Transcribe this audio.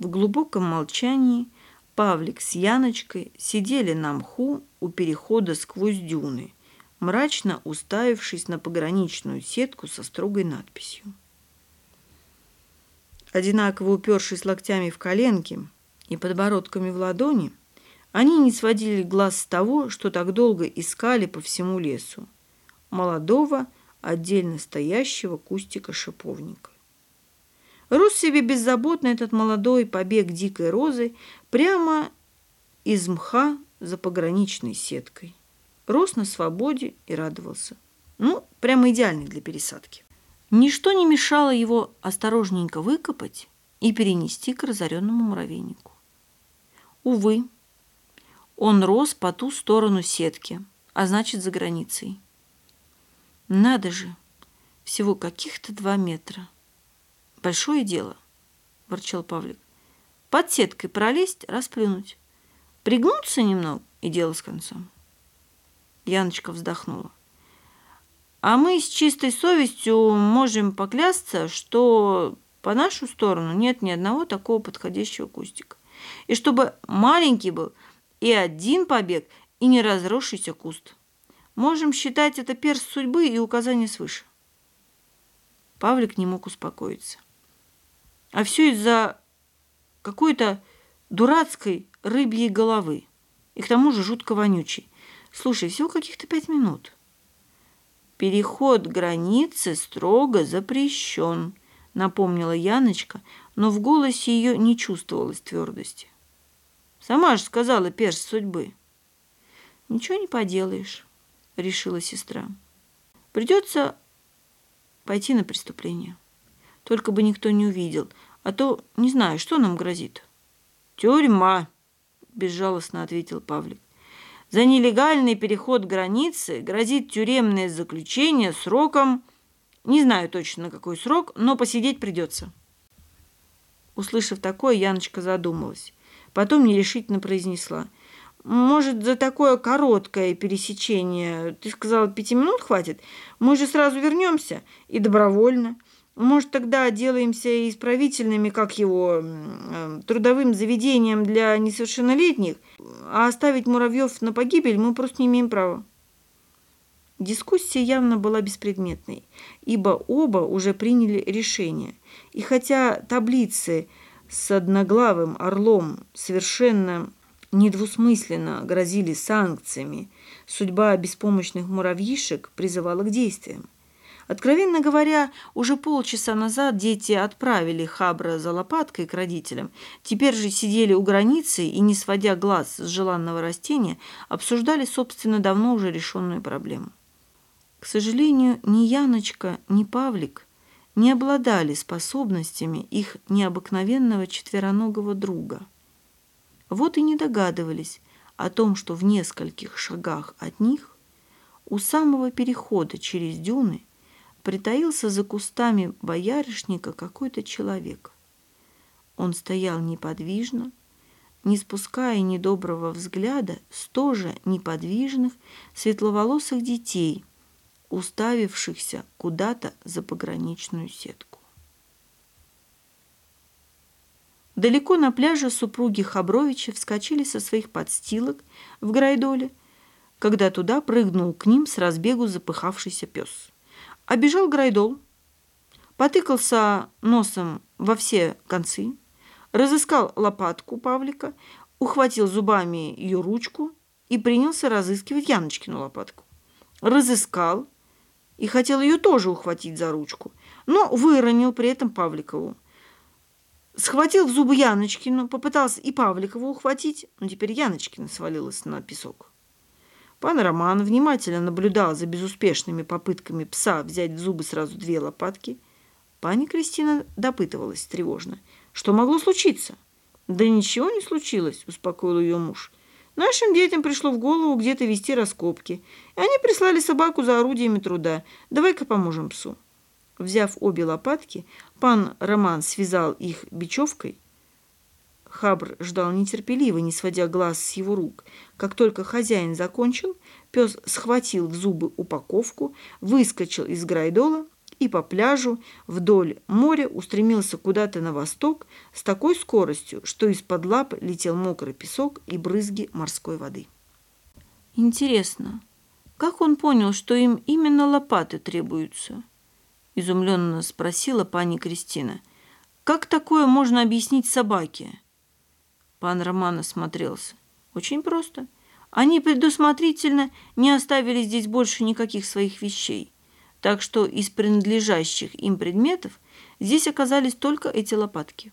В глубоком молчании Павлик с Яночкой сидели на мху у перехода сквозь дюны, мрачно уставившись на пограничную сетку со строгой надписью. Одинаково упершись локтями в коленки и подбородками в ладони, они не сводили глаз с того, что так долго искали по всему лесу. Молодого, отдельно стоящего кустика шиповника. Рос себе беззаботно этот молодой побег дикой розы прямо из мха за пограничной сеткой. Рос на свободе и радовался. Ну, прямо идеальный для пересадки. Ничто не мешало его осторожненько выкопать и перенести к разоренному муравейнику. Увы, он рос по ту сторону сетки, а значит, за границей. Надо же, всего каких-то два метра. Большое дело, ворчал Павлик. Под сеткой пролезть, расплюнуть. Пригнуться немного, и дело с концом. Яночка вздохнула. А мы с чистой совестью можем поклясться, что по нашу сторону нет ни одного такого подходящего кустика. И чтобы маленький был – и один побег, и не разросшийся куст. Можем считать это перст судьбы и указание свыше. Павлик не мог успокоиться. А все из-за какой-то дурацкой рыбьей головы. И к тому же жутко вонючей. Слушай, всего каких-то пять минут. Переход границы строго запрещен, напомнила Яночка, но в голосе ее не чувствовалось твердости. Сама же сказала перс судьбы. Ничего не поделаешь, решила сестра. Придется пойти на преступление. Только бы никто не увидел, а то не знаю, что нам грозит. Тюрьма, безжалостно ответил Павлик. За нелегальный переход границы грозит тюремное заключение сроком, не знаю точно на какой срок, но посидеть придется. Услышав такое, Яночка задумалась. Потом нерешительно произнесла. «Может, за такое короткое пересечение, ты сказала, пяти минут хватит? Мы же сразу вернемся и добровольно. Может, тогда делаемся исправительными, как его, э, трудовым заведением для несовершеннолетних, а оставить муравьев на погибель мы просто не имеем права». Дискуссия явно была беспредметной, ибо оба уже приняли решение. И хотя таблицы – с одноглавым орлом совершенно недвусмысленно грозили санкциями, судьба беспомощных муравьишек призывала к действиям. Откровенно говоря, уже полчаса назад дети отправили Хабра за лопаткой к родителям, теперь же сидели у границы и, не сводя глаз с желанного растения, обсуждали, собственно, давно уже решенную проблему. К сожалению, ни Яночка, ни Павлик – не обладали способностями их необыкновенного четвероногого друга. Вот и не догадывались о том, что в нескольких шагах от них, у самого перехода через дюны, притаился за кустами боярышника какой-то человек. Он стоял неподвижно, не спуская недоброго взгляда с тоже неподвижных светловолосых детей – уставившихся куда-то за пограничную сетку. Далеко на пляже супруги Хабровича вскочили со своих подстилок в Грайдоле, когда туда прыгнул к ним с разбегу запыхавшийся пес. Обежал Грайдол, потыкался носом во все концы, разыскал лопатку Павлика, ухватил зубами ее ручку и принялся разыскивать Яночкину лопатку. Разыскал, и хотел ее тоже ухватить за ручку, но выронил при этом Павликову. Схватил в зубы Яночкину, попытался и Павликову ухватить, но теперь Яночкина свалилась на песок. Пан Роман внимательно наблюдал за безуспешными попытками пса взять в зубы сразу две лопатки. Пани Кристина допытывалась тревожно. Что могло случиться? Да ничего не случилось, успокоил ее муж. Нашим детям пришло в голову где-то вести раскопки, и они прислали собаку за орудиями труда. Давай-ка поможем псу. Взяв обе лопатки, пан Роман связал их бечевкой. Хабр ждал нетерпеливо, не сводя глаз с его рук. Как только хозяин закончил, пес схватил в зубы упаковку, выскочил из грайдола и по пляжу вдоль моря устремился куда-то на восток с такой скоростью, что из-под лап летел мокрый песок и брызги морской воды. Интересно, как он понял, что им именно лопаты требуются? Изумленно спросила пани Кристина. Как такое можно объяснить собаке? Пан Роман осмотрелся. Очень просто. Они предусмотрительно не оставили здесь больше никаких своих вещей. Так что из принадлежащих им предметов здесь оказались только эти лопатки.